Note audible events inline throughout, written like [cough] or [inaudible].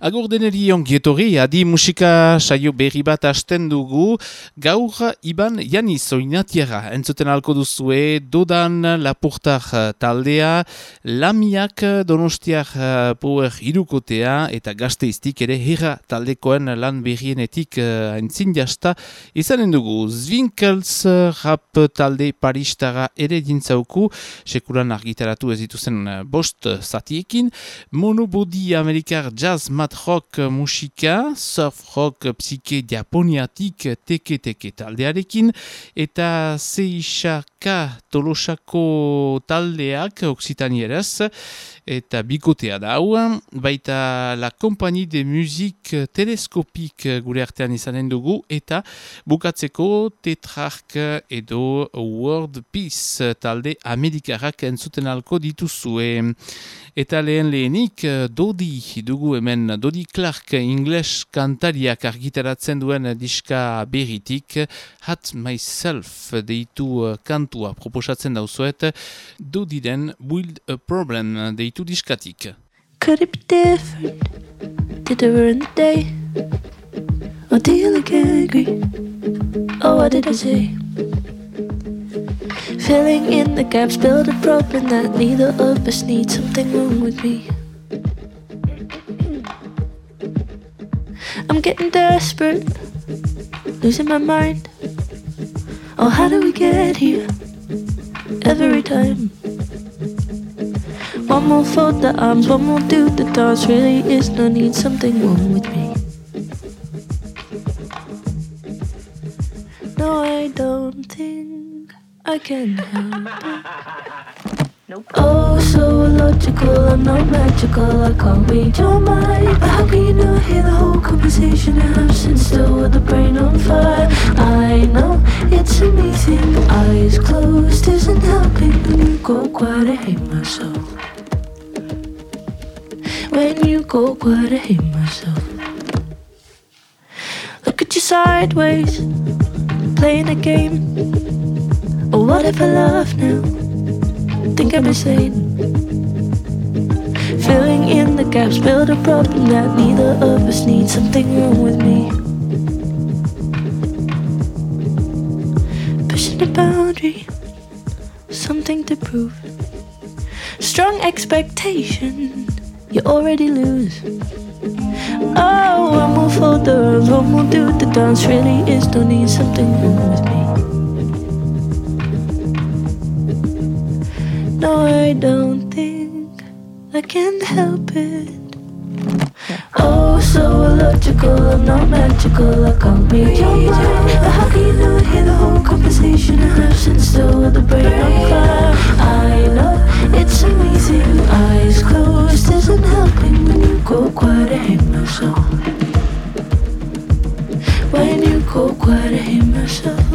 Agur deneri ongietorri, adi musika saio berri bat hasten dugu, gaur iban jani zoinatiara, entzuten alko duzue, dodan lapurtar taldea, lamiak donostiak eh, power irukotea, eta gazteiztik ere herra taldekoen lan berrienetik uh, entzin jasta, izanen dugu, Zwinkels rap talde paristara ere dintzauku, sekuran argitaratu ez dituzen eh, bost zatiekin, monobody amerikar jazz mat rock musika, surf rock psike japoniatik teke-teke taldearekin, eta Seishaka Tolosako taldeak oksitanieraz, eta bikotea da hau, baita la kompani de muzik teleskopik gure artean izanen dugu, eta bukatzeko tetrark edo World Peace talde amerikarrak entzuten alko dituzue. Eta lehen lehenik, Dodi dugu hemen, Dodi Clark ingles kantariak argitaratzen duen diska berritik, Hat Myself deitu kantua proposatzen dauzuet, Dodi den Build a Problem deitu diskatik. Could it be different? Did it ruin the day? Or do you look angry? Oh, what did I say? Filling in the gaps, build a problem that neither of us needs. Something wrong with me. I'm getting desperate, losing my mind. Oh, how do we get here? Every time. One more fold the arms, one more do the dance. Really is no need, something wrong with me. No, I don't think I can help [laughs] it. Oh, so illogical, I'm not magical. I can't read your mind. But how can you not hear the whole conversation I have since still with the brain on fire? I know it's amazing. Eyes closed isn't helping. You go quiet, I hate myself. When you go quiet, I hate myself. Look at you sideways, playing a game. Or what if I laugh now? Think I'm insane. Filling in the gaps, build a problem that neither of us needs. Something wrong with me. Pushing a boundary, something to prove. Strong expectation, you already lose. Oh, for the arms, one more do the dance. Really is no need. Something wrong with me. No, I don't think I can help it. Oh, so illogical, I'm not magical, I can't read your mind. How can you the whole conversation I have since the brain on fire? I know it's amazing, eyes closed isn't helping when you go quiet. I hate myself. When you go quiet, I hate myself.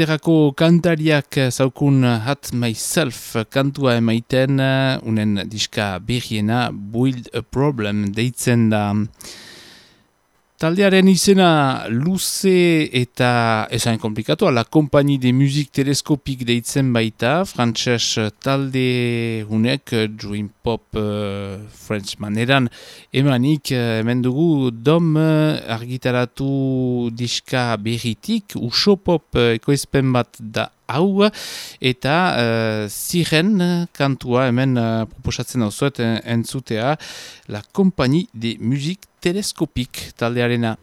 Bileterako kantariak zaukun Hat Myself kantua emaiten, unen diska berriena Build a Problem deitzen da. Taldearen izena luze eta esan komplikatu, la kompani de muzik teleskopik deitzen baita, frantses talde hunek, dream pop uh, french maneran, emanik uh, hemen dugu dom uh, argitaratu diska berritik, uso pop ekoizpen bat da hau eta uh, ziren kantua hemen uh, proposatzen hau zuet entzutea la kompani de muzik teleskopik taldearena.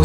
Aux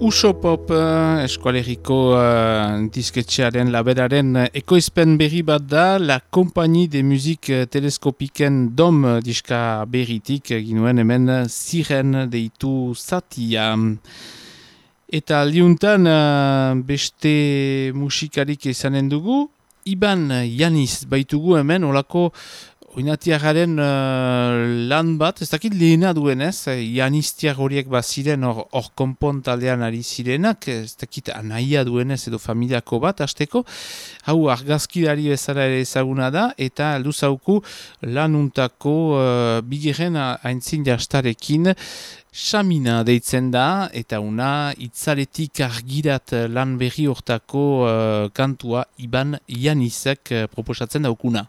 Uso Pop uh, eskualeriko uh, disketxearen laberaren uh, ekoizpen berri bat da La Kompani de Musik uh, Teleskopiken dom diska berritik ginuen hemen ziren deitu zatia. Eta liuntan uh, beste musikarik izanen dugu, Iban Janiz baitugu hemen olako oinatiagaren uh, lan bat, ez dakit lehena duenez, eh, janistiak horiek baziren hor, hor konpontaldean ari zirenak, ez dakit anaia duenez edo familiako bat, asteko, hau argazkidari bezala ere ezaguna da, eta luzauku lanuntako uh, bigirren haintzin jastarekin, Samina deitzen da, eta una itzaretik argirat lan berri hortako uh, kantua Iban Janizek uh, proposatzen daukuna.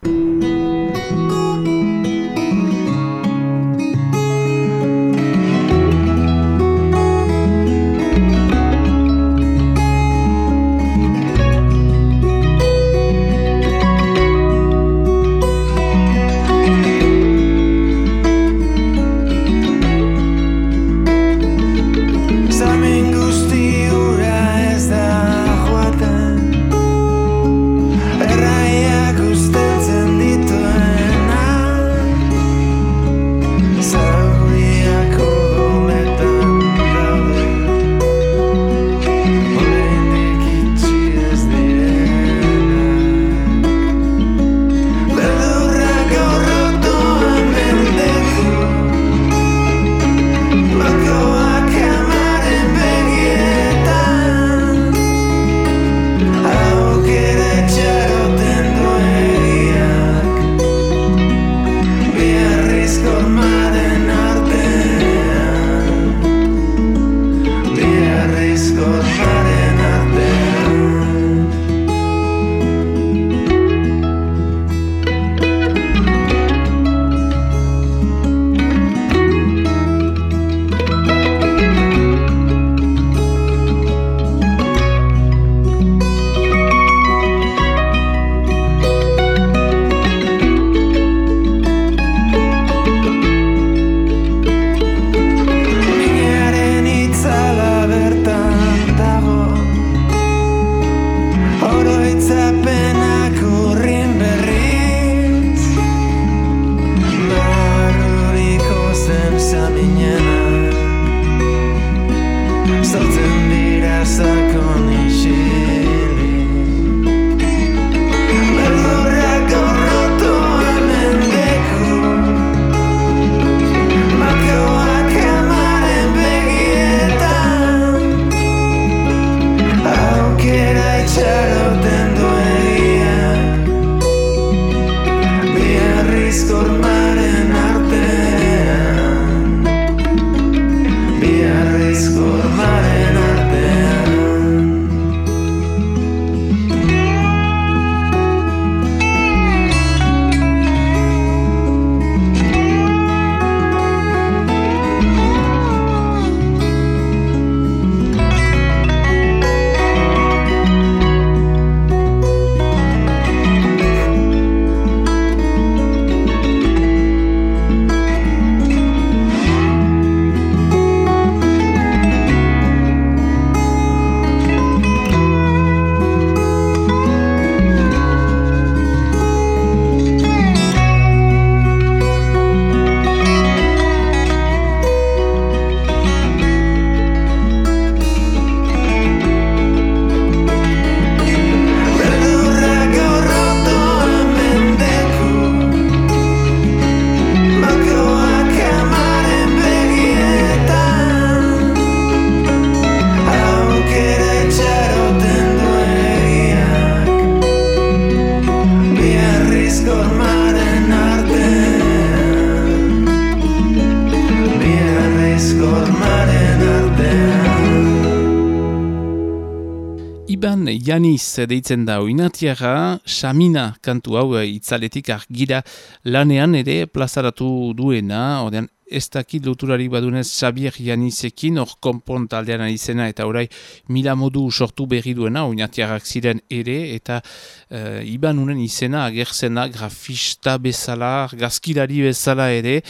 Janis deitzen da oinatiara, Samina kantu hau itzaletik argira lanean ere plazaratu duena, ordean ez dakit loturari badunez Xabier Janizekin, hor konpon taldean izena eta orai mila modu sortu berri duena, oinatiarrak ziren ere, eta uh, iban unen izena agertzena grafista bezala, gazkirari bezala ere,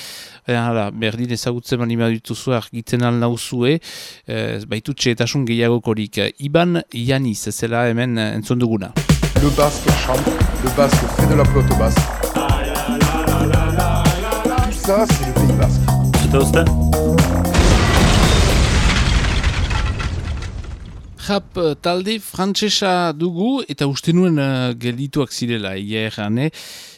Hala, berdin ezagutzen mani badituzu argitzen alna uzue, eh, baitu txetasun gehiagokorik. Iban Janiz, zela hemen entzun duguna. Le basque chante, le basque fait de la basse. Tout ça, c'est basque. Zute uste? Jap talde frantsesa dugu eta uste nuen uh, geldituak zirela, ia errane.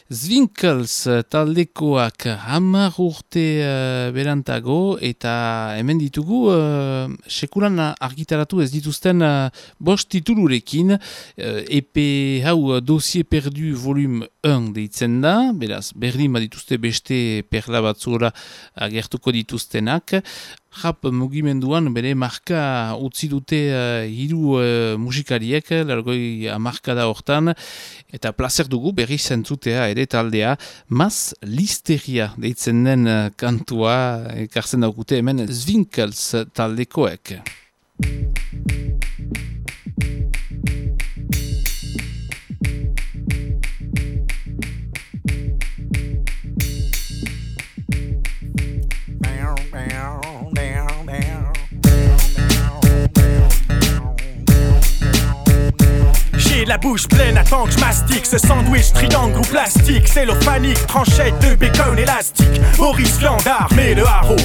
Zwinkels taldekoak hamar urte uh, berantago eta hemen ditugu uh, sekulan argitaratu ez dituzten uh, bost titulurekin. Uh, EP hau dosie perdu volum 1 deitzen da, beraz berdin badituzte beste perla batzura agertuko dituztenak. Rap mugimenduan bere marka utzi dute uh, hiru uh, musikariek, largoi marka da hortan, eta placer dugu berri zentzutea ere taldea, maz listeria deitzen den uh, kantua, ekartzen daukute hemen Zwinkels taldekoek. La bouche pleine, attends que je mastique ce sandwich triangle ou plastique, cellophanique, tranchette de bacon élastique, Maurice Landard, mais le haro.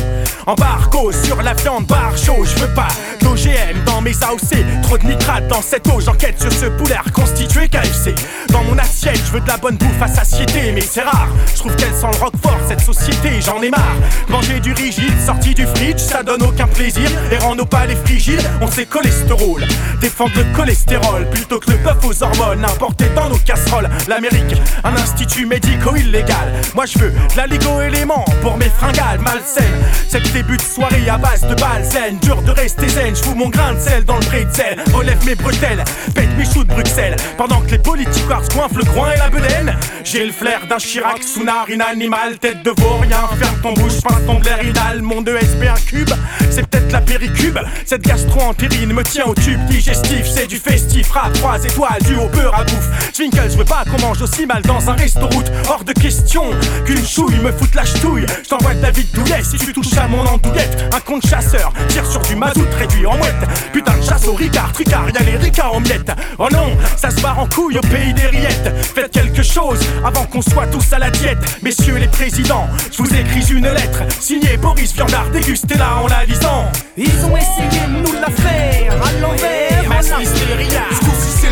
Embarco sur la viande bar chaud, je veux pas d'OGM dans mes AOC, trop de nitrate dans cette eau, j'enquête sur ce poulet constitué KFC. Dans mon assiette, je veux de la bonne bouffe à satiété, mais c'est rare, je trouve qu'elle sent le roquefort, cette société, j'en ai marre. Manger du rigide, sorti du fridge, ça donne aucun plaisir, et rend nos palais frigides, on sait cholestérol. Défendre le cholestérol plutôt que le bœuf aux hormones importées dans nos casseroles. L'Amérique, un institut médico-illégal. Moi je veux de la élément pour mes fringales malsaines. Cette début de soirée à base de balles. Dur de rester zen, je mon grain de sel dans le sel Relève mes bretelles, pète mes choux de Bruxelles. Pendant que les politiques coiffent le groin et la bedaine. J'ai le flair d'un Chirac, sous une animal, tête de vaurien. Ferme ton bouche, pince ton blair inal, mon 2SP un cube. C'est peut-être la péricube. Cette gastro-entérine me tient au tube digestif. C'est du festif, rap, trois étoiles dû au beurre à bouffe. Twinkle, je veux pas qu'on mange aussi mal dans un resto route. Hors de question qu'une chouille me foute la ch'touille. Je t'envoie de la vie de douillet si tu touches à mon andouillette. Un compte chasseur tire sur du mazout réduit en mouette. Putain de chasse au ricard, tricard, y'a les ricards en miettes. Oh non, ça se barre en couille au pays des rillettes. Faites quelque chose avant qu'on soit tous à la diète. Messieurs les présidents, je vous écris une lettre signée Boris Viandard, dégustez là en la lisant. Ils ont essayé de nous la faire à l'envers. Mass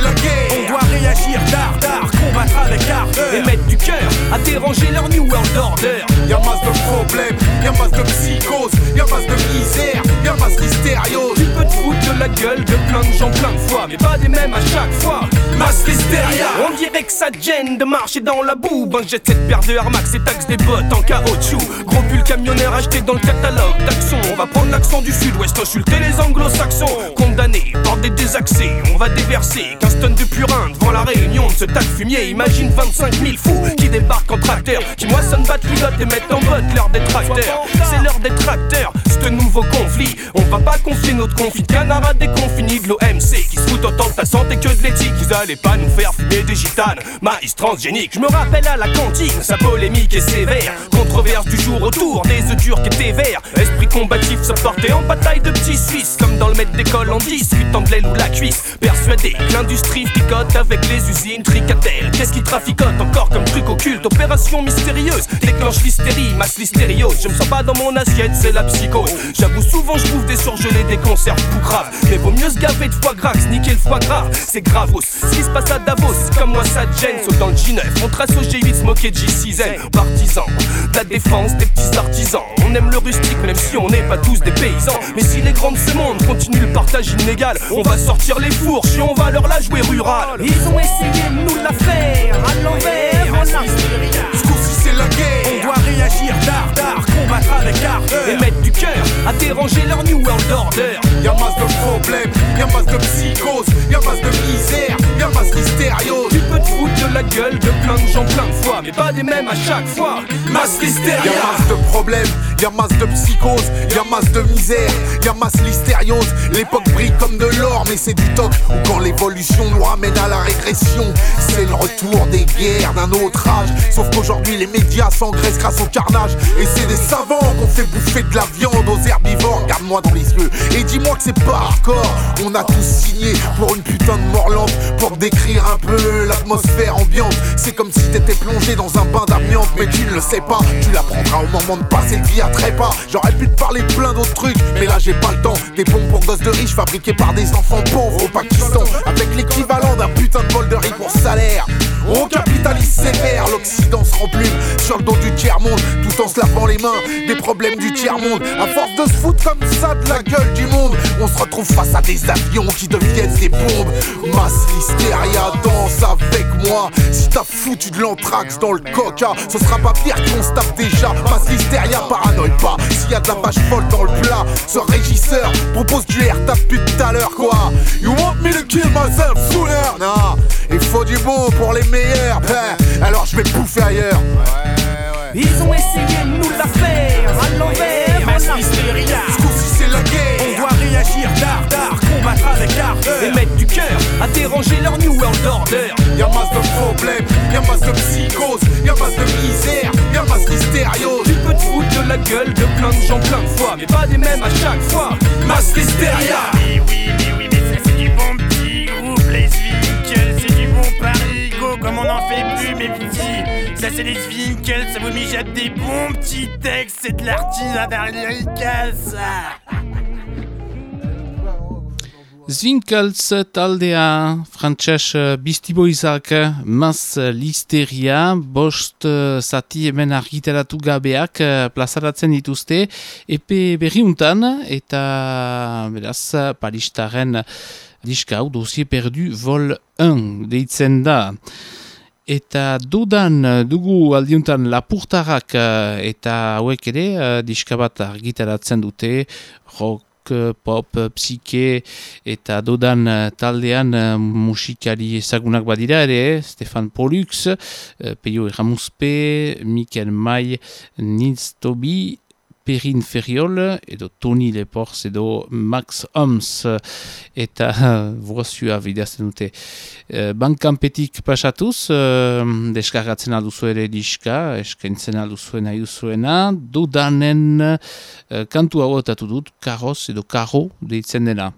On doit réagir tard, tard, combattre avec ardeur. Et mettre du cœur à déranger leur new world order. Y'a masse de problèmes, y'a masse de psychose, y'a masse de misère, y'a masse d'hystériose. Tu peux te foutre de la gueule de plein de gens plein de fois, mais pas des mêmes à chaque fois. Masse l'hystéria. On dirait que ça gêne de marcher dans la boue. Ben jette cette paire de Air Max et taxe des bottes en caoutchouc. Gros pull camionneur acheté dans le catalogue d'Axon. On va prendre l'accent du sud-ouest, insulter les anglo-saxons. Condamnés, des désaxés, on va déverser 15 tonnes de purin devant la réunion de ce tas de fumier. Imagine 25 000 fous qui débarquent en tracteur, qui moissonnent pilote et mettent en botte leur détracteur. C'est leur détracteur, ce nouveau conflit. On va pas confier notre conflit canard à des de l'OMC qui se foutent autant de ta santé que de l'éthique. Ils allaient pas nous faire fumer des gitanes, maïs transgénique. Je me rappelle à la cantine, sa polémique est sévère. Controverse du jour autour des œufs durs qui étaient verts. Esprit combatif se portait en bataille de petits Suisses, comme dans le maître d'école en discutant de l'aile ou la cuisse. Persuadé que l'industrie picote avec les usines tricatelles. Qu'est-ce qui traficote encore comme truc occulte? Opération mystérieuse, déclenche l'hystérie, masse l'hystériose. Je me sens pas dans mon assiette, c'est la psychose. J'avoue souvent je bouffe des surgelés, des conserves tout graves. Mais vaut mieux se gaver de foie gras que niquer le foie gras. C'est gravos. Ce qui se passe à Davos, comme moi ça gêne. Sauf dans le G9, on trace au G8, se moquer de G6N. Partisans de la défense des petits artisans. On aime le rustique, même si on n'est pas tous des paysans. Mais si les grands de ce monde continuent le partage inégal, on va sortir les fourches et on va leur la jouer rurale. comme psychose. La gueule de plein de gens plein de fois, mais pas des mêmes à chaque fois. Masse. Y'a masse de problèmes, y'a masse de psychose, y'a masse de misère, y'a masse l'hystériose. L'époque brille comme de l'or, mais c'est du toc. Ou quand l'évolution nous ramène à la régression, c'est le retour des guerres d'un autre âge. Sauf qu'aujourd'hui les médias s'engraissent grâce au carnage. Et c'est des savants qu'on fait bouffer de la viande aux herbivores. Regarde-moi dans les yeux et dis-moi que c'est pas hardcore. On a tous signé pour une putain de mort lente, pour décrire un peu l'atmosphère C'est comme si t'étais plongé dans un bain d'amiante, mais tu ne le sais pas. Tu l'apprendras au moment de passer le vie à trépas. J'aurais pu te parler de plein d'autres trucs, mais là j'ai pas le temps. Des bombes pour gosses de riches fabriquées par des enfants pauvres au Pakistan, avec l'équivalent d'un putain de bol de riz pour salaire. On capitalise sévère, l'Occident en plume sur le dos du tiers-monde, tout en se lavant les mains des problèmes du tiers-monde. À force de se foutre comme ça de la gueule du monde, on se retrouve face à des avions qui deviennent des bombes. Mass Listeria, danse avec moi. Si t'as foutu de l'anthrax dans le coca, ce sera pas pire qu'on se tape déjà. Mass Listeria, paranoïe pas. S'il y a de la vache folle dans le plat, ce régisseur propose du air depuis tout à l'heure, quoi. You want me to kill myself sooner? Non, il faut du bon pour les meilleurs. Ben, alors je vais bouffer ailleurs. Ils ont essayé de nous la faire à l'envers. Ce c'est la guerre. On doit réagir d'art, Et mettre du cœur à déranger leur New World Order. Y'a masse de problèmes, y'a masse de psychose, y'a masse de misère, y'a masse d'hystériose. Tu peux te foutre de la gueule de plein de gens plein de fois, mais pas des mêmes à chaque fois. Mass Listeria. Mais oui, mais oui, mais ça c'est du bon petit groupe, les Winkles, c'est du bon parigo, comme on n'en fait plus, mes petits. Ça c'est les Winkles, ça vous mijote des bons petits textes, c'est de l'artisanat lyrical, ça. Zwinkels taldea frantses bistiboizak maz listeria bost eh, zati hemen argitaratu gabeak eh, plazaratzen dituzte epe berriuntan eta beraz paristaren diska hau dosie perdu vol 1 deitzen da. Eta dudan dugu aldiuntan lapurtarrak eh, eta hauek ere diska bat argitaratzen dute rock pop, psike eta dodan taldean musikari ezagunak badira ere, Stefan Pollux, Peio Erramuzpe, Mikel Mai, Nils Tobi, Perrin Ferriol, edo Tony Leporz, edo Max Homs, eta [laughs] vrozua bidazten dute. Bankanpetik pasatuz, deskargatzen alduzu ere diska, eskaintzen alduzu nahi duzuena, dudanen kantu hau etatu dut, karoz edo karo deitzen dena.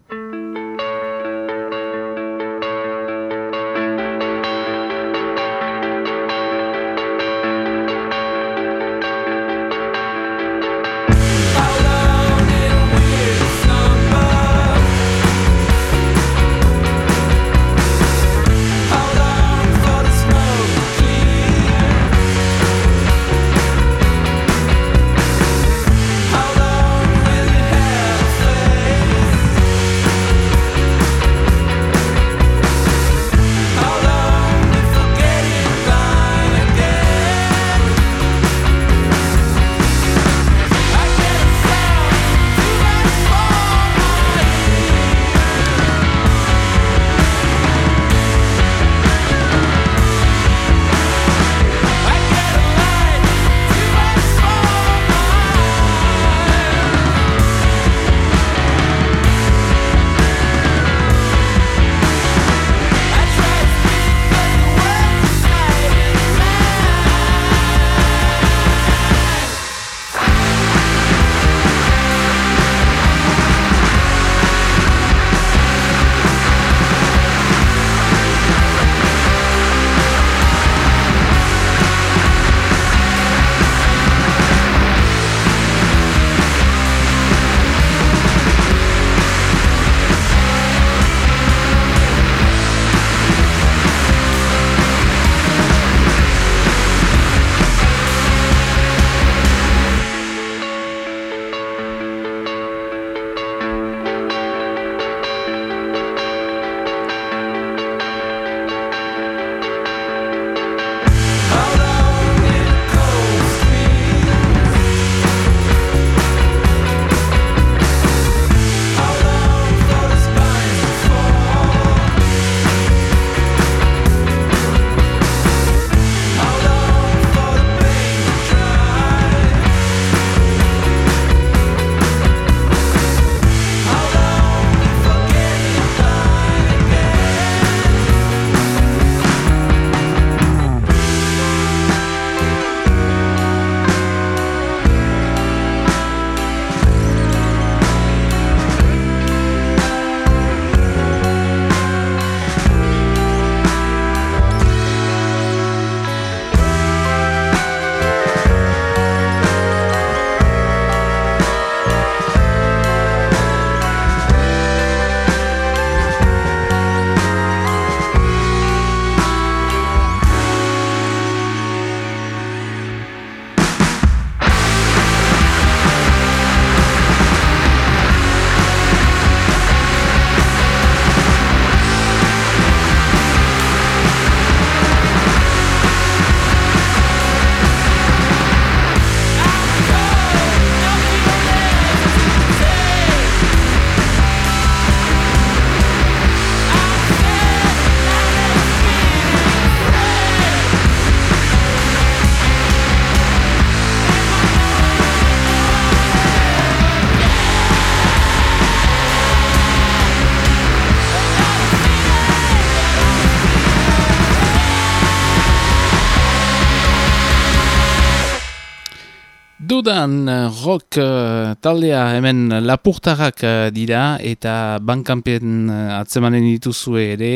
Dudan rock uh, taldea hemen lapurtarrak uh, dira eta bankanpen uh, atzemanen dituzue ere,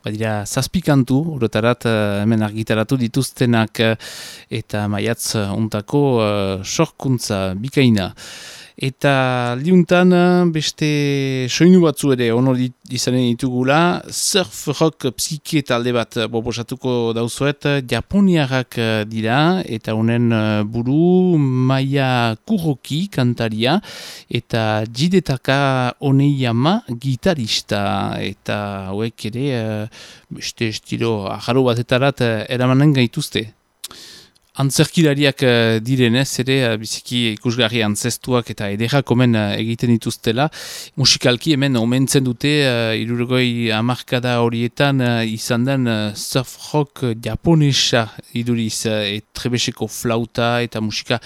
badira zazpikantu, urotarat hemen argitaratu dituztenak eta maiatz untako sorkuntza bikaina. Eta liuntan beste soinu batzu ere honor izanen ditugula, surf rock psike talde bat boposatuko dauzuet, japoniarrak dira. Eta honen buru maia kuroki kantaria. Eta jidetaka honeiama gitarista. Eta hauek ere beste estilo aharu batetarat eramanen gaituzte. Antzerkilariak uh, direnez ere uh, biziki ikusgarri antzestuak eta edera komen uh, egiten dituztela. Musikalki hemen omentzen dute uh, irurgoi amarkada horietan uh, izan den uh, surf rock japonesa iduriz uh, etrebeseko flauta eta musika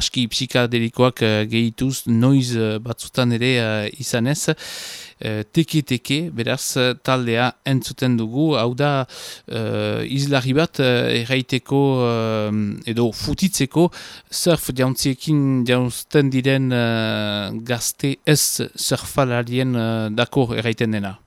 aski psikadelikoak uh, gehituz noiz uh, batzutan ere uh, izan Eh, teke, beraz taldea entzuten dugu, hau da uh, izlarri bat uh, erraiteko edo futitzeko surf jauntziekin jaunzten diren uh, gazte ez surfalarien uh, dako erraiten dena.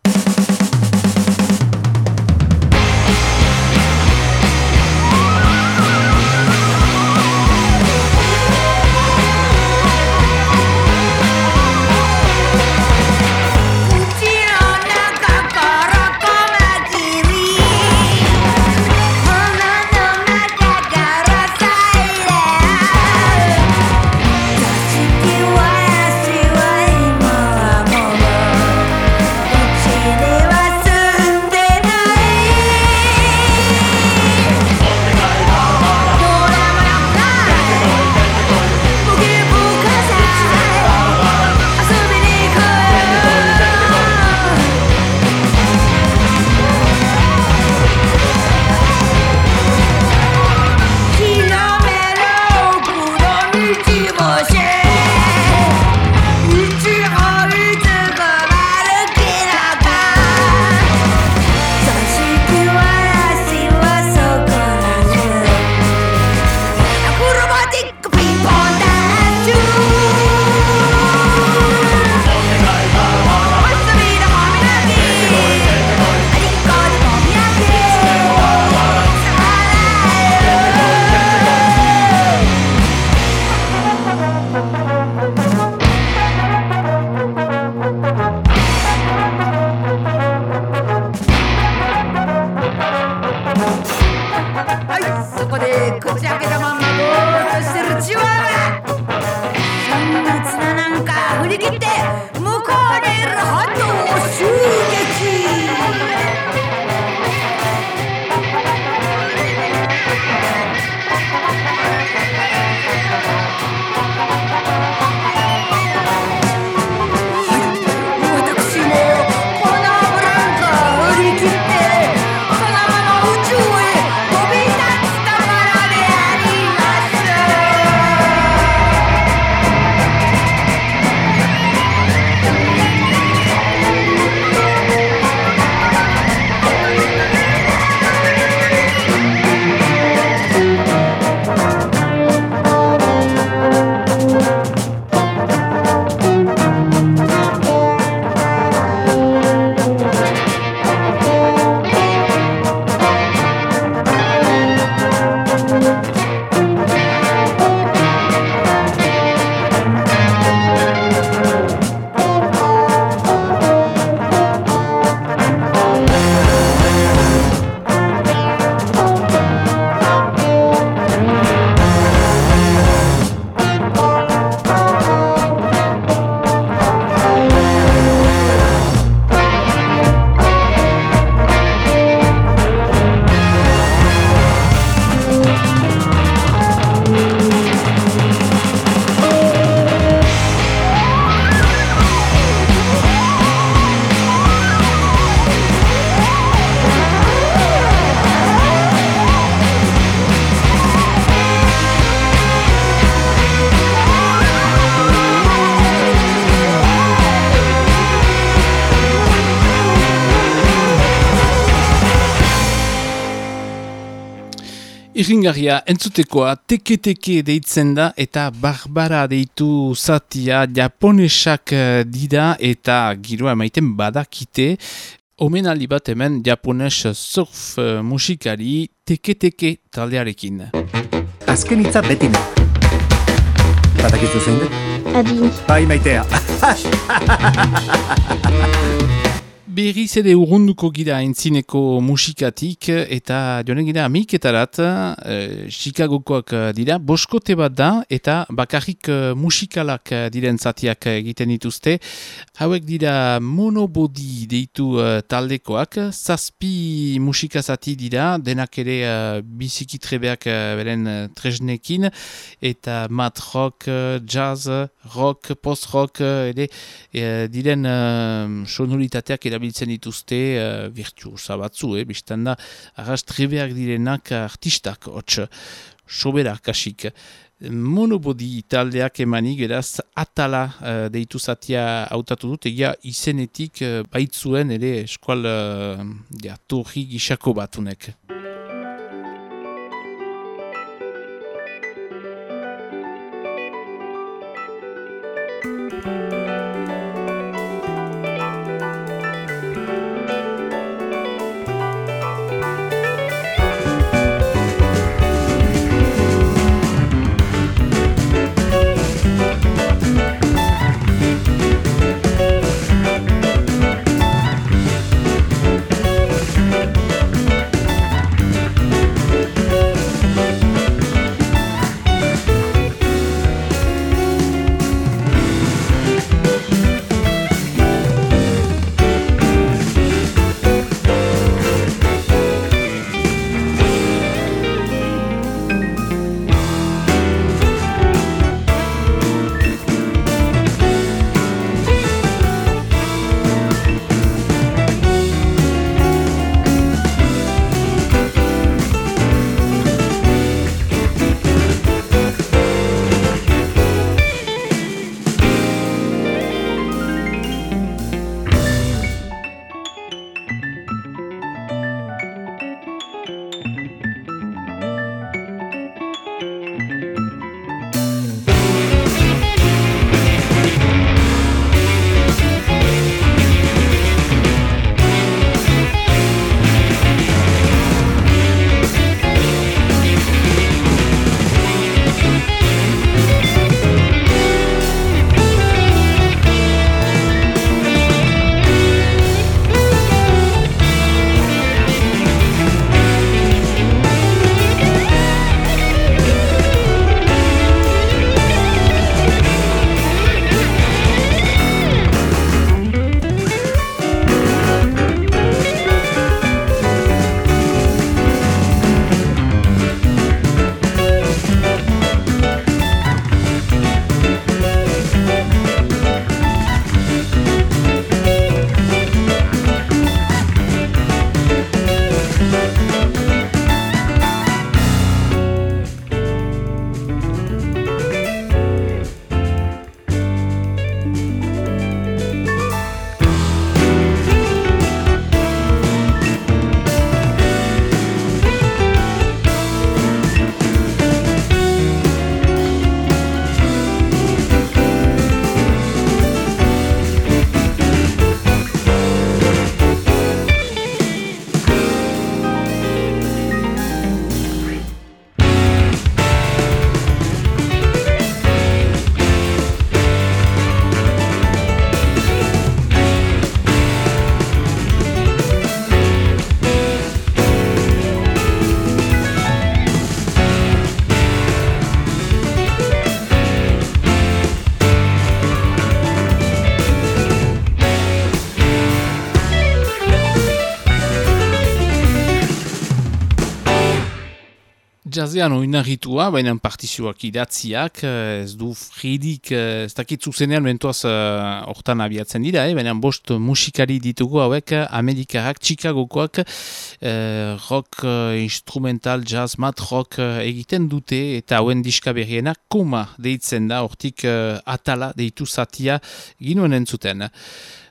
Irringarria, entzutekoa, teke-teke deitzen da eta barbara deitu zatia japonesak eh, dira eta giroa maiten badakite. Omen bat hemen japones surf uh, musikari teke-teke taldearekin. Azken itza betin. Badakizu zein dut? Adi. Bai maitea. [laughs] Berriz ere urrunduko gira entzineko musikatik eta joan gira amiketarat, e, Chicagokoak dira, boskote bat da eta bakarrik eh, musikalak diren zatiak egiten dituzte. Hauek dira monobodi deitu uh, taldekoak, zazpi musikazati dira, denak ere uh, bizikitrebeak uh, beren uh, tresnekin, eta mat rock, jazz, rock, post-rock, uh, diren uh, sonuritateak erabiltzen dituzte uh, virtuosa batzu, eh, biztan da, arrastrebeak direnak artistak, hotx, soberak kasik. Monobodi taldeak emanik, eraz, atala uh, deitu zatia hautatu dut, egia izenetik uh, baitzuen ere eskual uh, ja, torri gisako batunek. Jazean oinarritua, baina partizioak idatziak, eh, ez du fridik, eh, ez dakit zuzenean mentuaz eh, hortan uh, abiatzen dira, eh? baina bost musikari ditugu hauek Amerikarak, Chicagokoak, uh, rock uh, instrumental, jazz, mat rock egiten dute, eta hauen diska berriena koma deitzen da, hortik atala deitu zatia ginuen entzuten.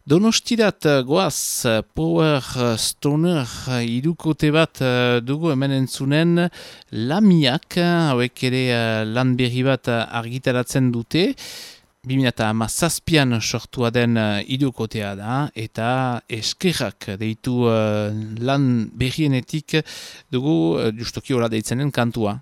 Donostirat goaz Power Stoner irukote bat dugu hemen entzunen lamiak, hauek ere lan berri bat argitaratzen dute. 2000 zazpian sortua den irukotea da, eta eskerrak deitu lan berrienetik dugu justoki hola deitzenen kantua.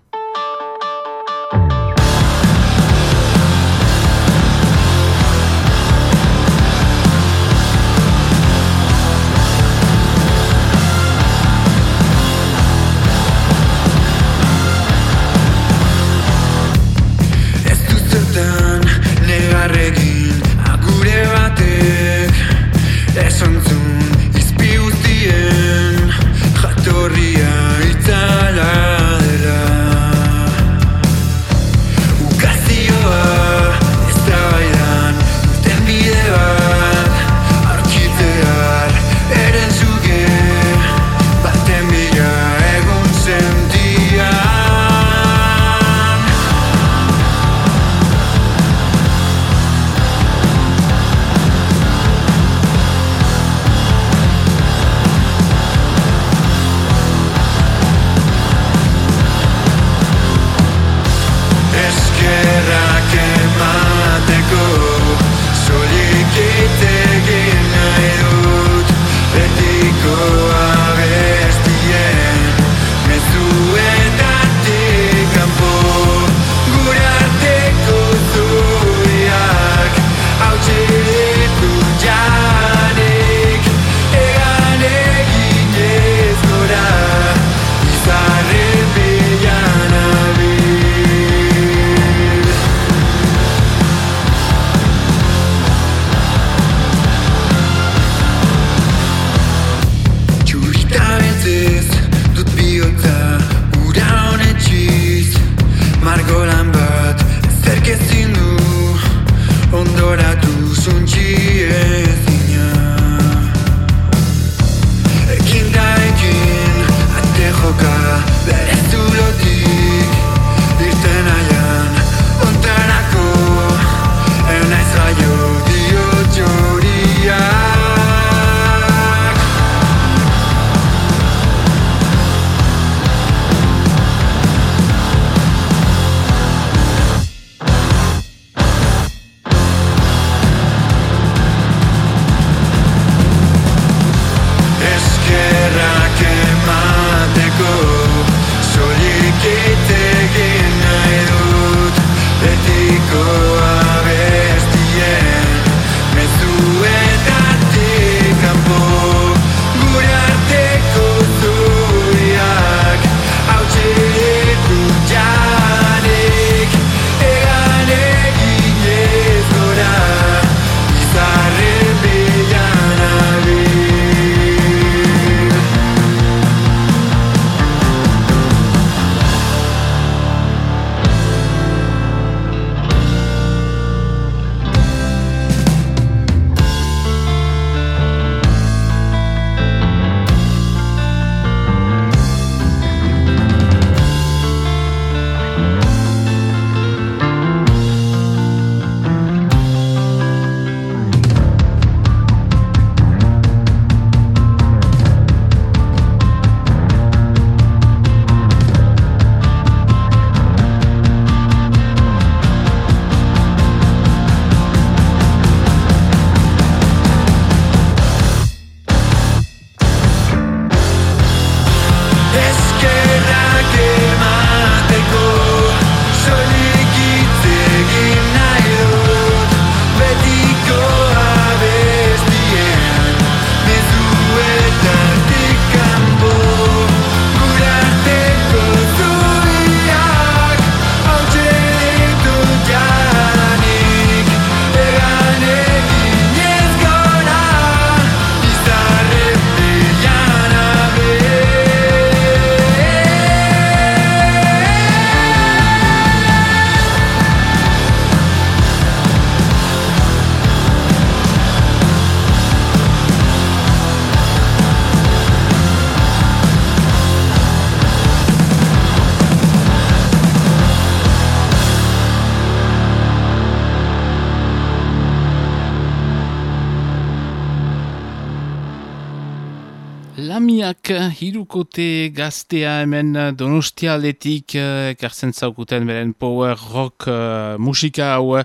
Hirukote gaztea hemen donostialetik ekartzen zaukuten beren power rock uh, musika hau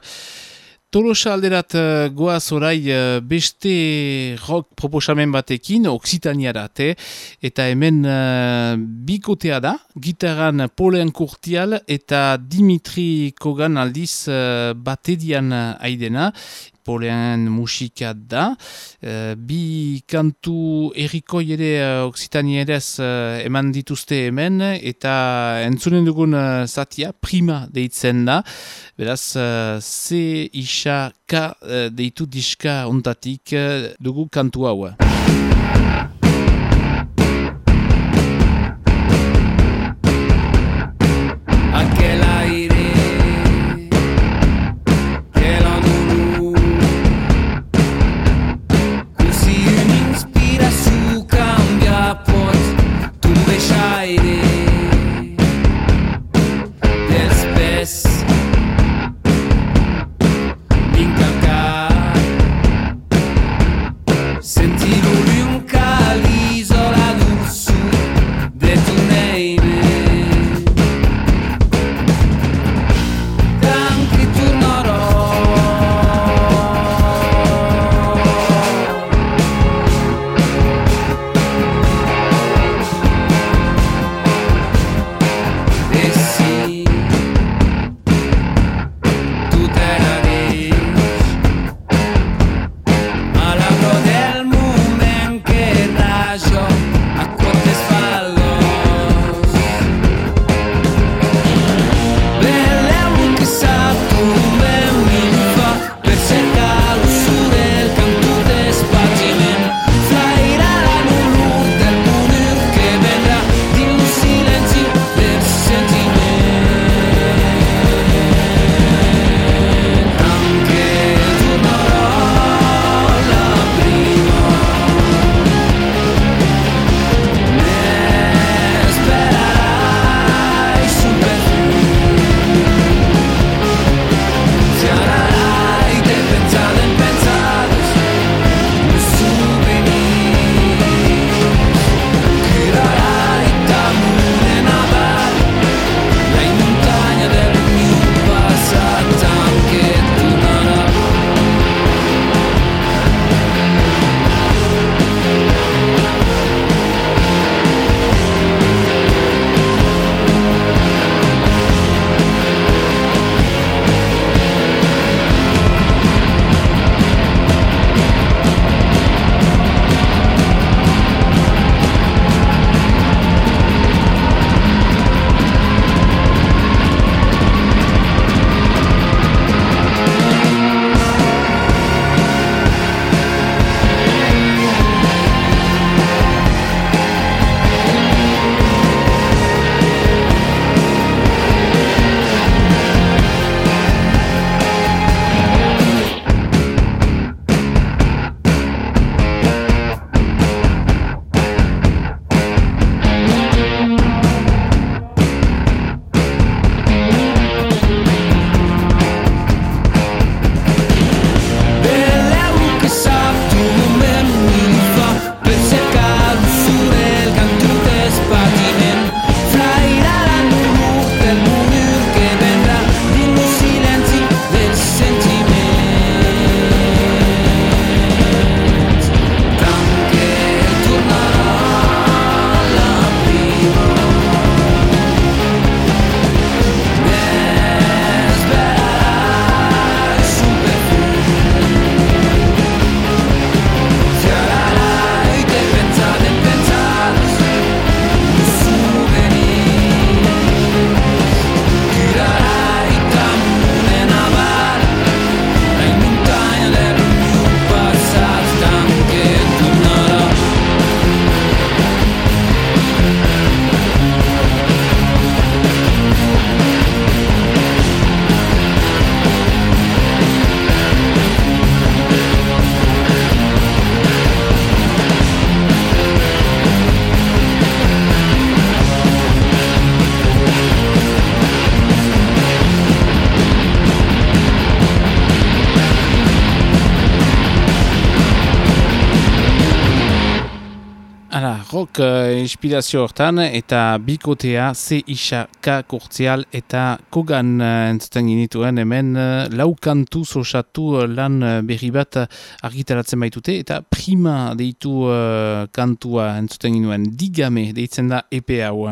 Tolosa alderat goaz orai beste rock proposamen batekin, Oksitaniarate, eta hemen uh, bikotea da, gitaran Polen Kurtial eta Dimitri Kogan aldiz uh, batedian aidena, Polean musika da. Uh, bi kantu errikoi ere uh, Oksitani uh, eman dituzte hemen, eta entzunen dugun zatia prima deitzen da. Beraz, ze isa ka deitu diska ontatik dugu kantu hau. Inspirazio hortan eta bikotea ze isa ka kurtzial eta kogan entzuten ginituen hemen lau kantu osatu lan berri bat argitaratzen baitute eta prima deitu kantua entzuten ginuen digame deitzen da epe hau.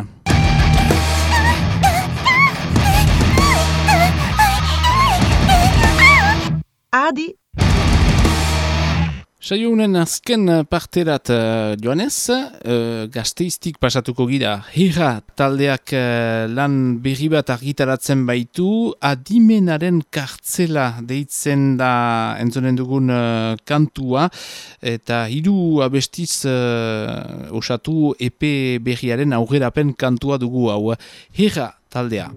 Adi Saio azken parterat uh, joanez, uh, gazteiztik pasatuko gira, herra taldeak uh, lan berri bat argitaratzen baitu, adimenaren kartzela deitzen da entzonen dugun uh, kantua, eta hiru abestiz uh, osatu epe berriaren aurrerapen kantua dugu hau, herra taldea.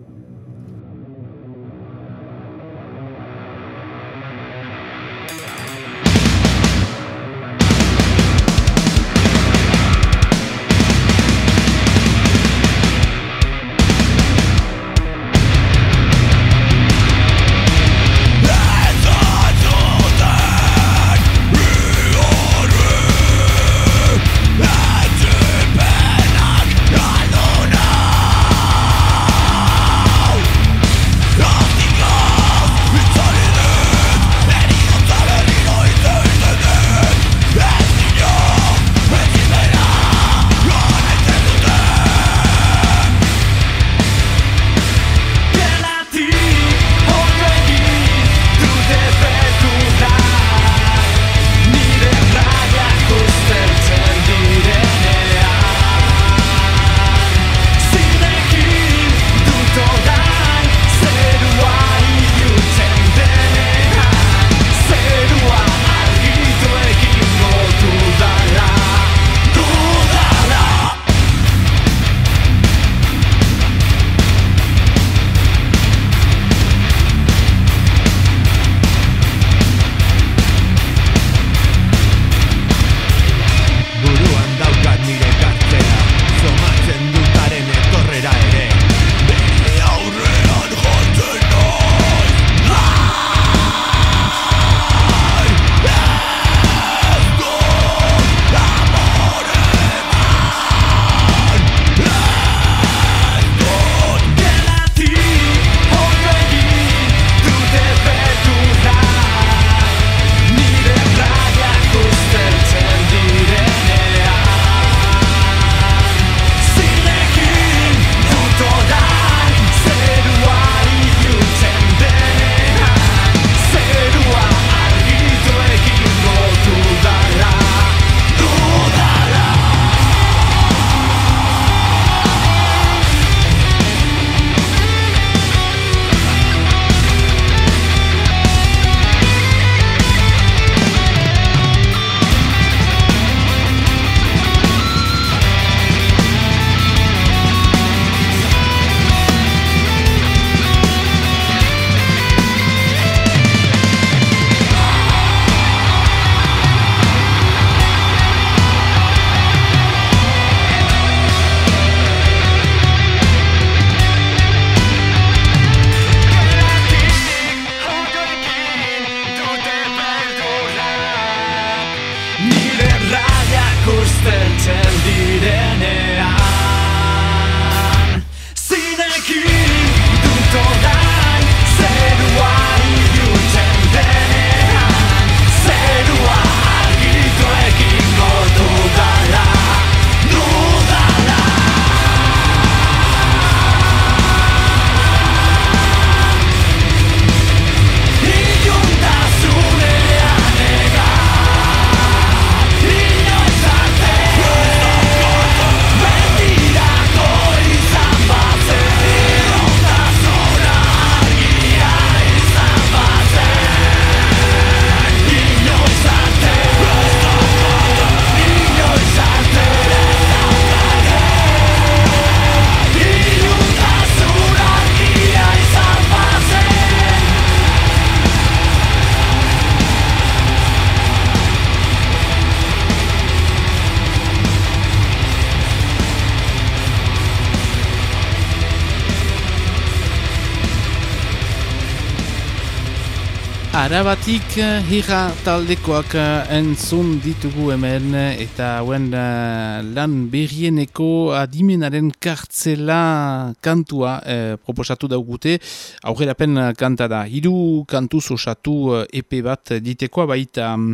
Arabatik hira taldekoak entzun ditugu hemen eta hauen uh, lan berrieneko adimenaren kartzela kantua uh, proposatu daugute aurrerapen kanta da. Hiru kantuz osatu epe bat ditekoa baita um,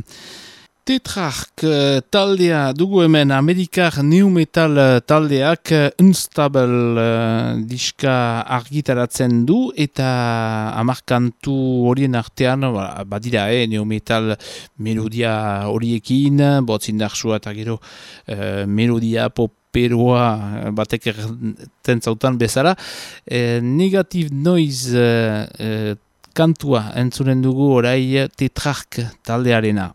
Tetrark eh, taldea dugu hemen Amerikar New Metal eh, taldeak eh, Unstable uh, diska argitaratzen du eta amarkantu horien artean ba, badira eh, New Metal melodia horiekin botzin darsua eta gero uh, melodia poperoa batek erten zautan bezala. Negative Noise uh, kantua entzuren dugu orai Tetrark taldearena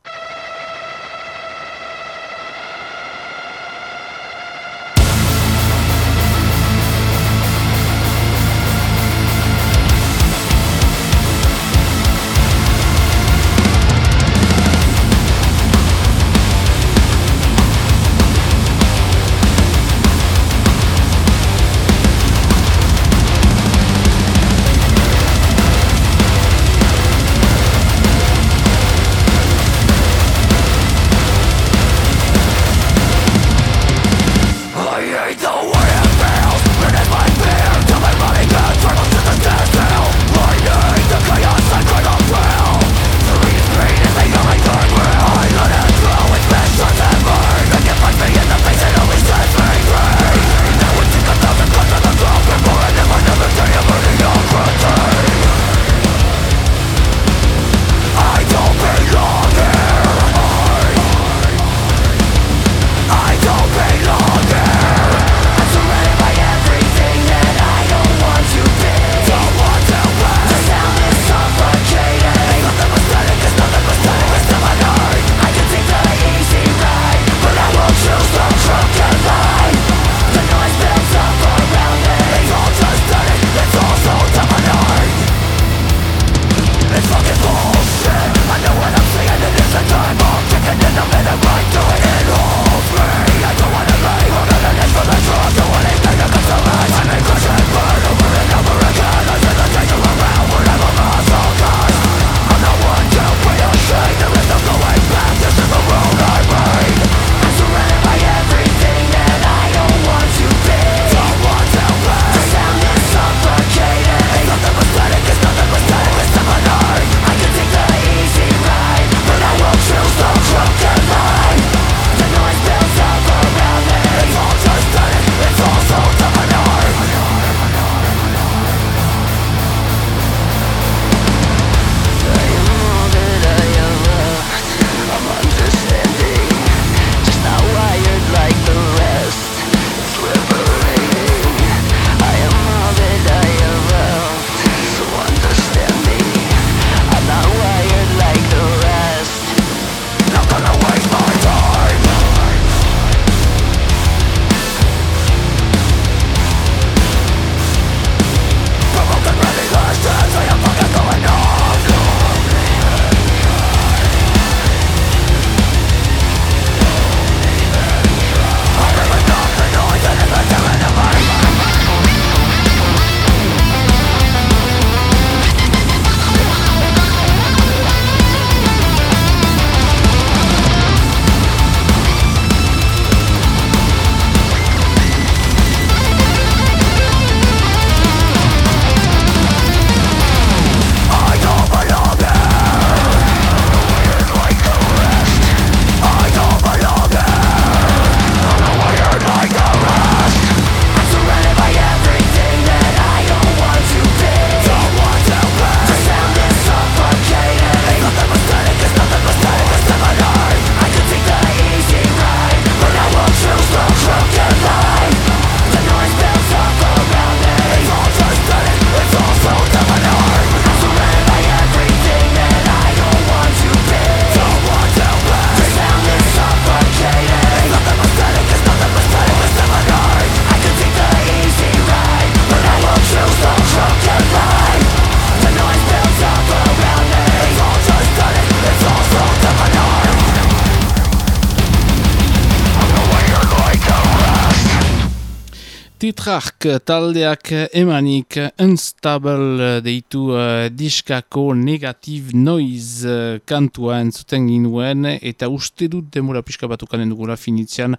Titrak taldeak emanik unstable deitu uh, diskako negativ noiz uh, kantua entzuten ginuen eta uste dut demora pixka batukanen dugula finitzean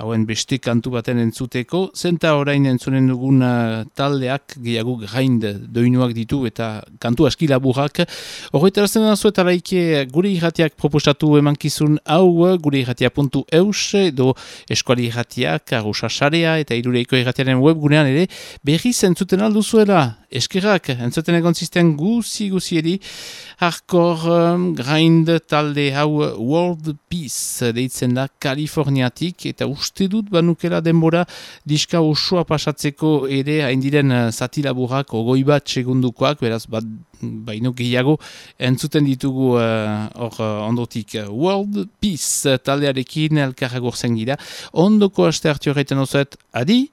hauen beste kantu baten entzuteko. Zenta orain entzunen dugun uh, taldeak gehiago grind doinuak ditu eta kantu aski laburak horretarazten da eta laike gure irratiak proposatu emankizun hau gure irratia puntu eus edo eskuali irratiak arruxa sarea eta irureiko irratia irratiaren webgunean ere berri zentzuten alduzuela. Eskerrak, entzuten egon zisten guzi guzi eri, hardcore um, grind talde hau World Peace deitzen da Kaliforniatik eta uste dut banukela denbora diska osoa pasatzeko ere hain diren uh, zati laburak ogoi bat segundukoak, beraz bat baino gehiago entzuten ditugu uh, hor uh, ondotik World Peace taldearekin elkarra zen gira. Ondoko aste hartio horretan osuet, adi!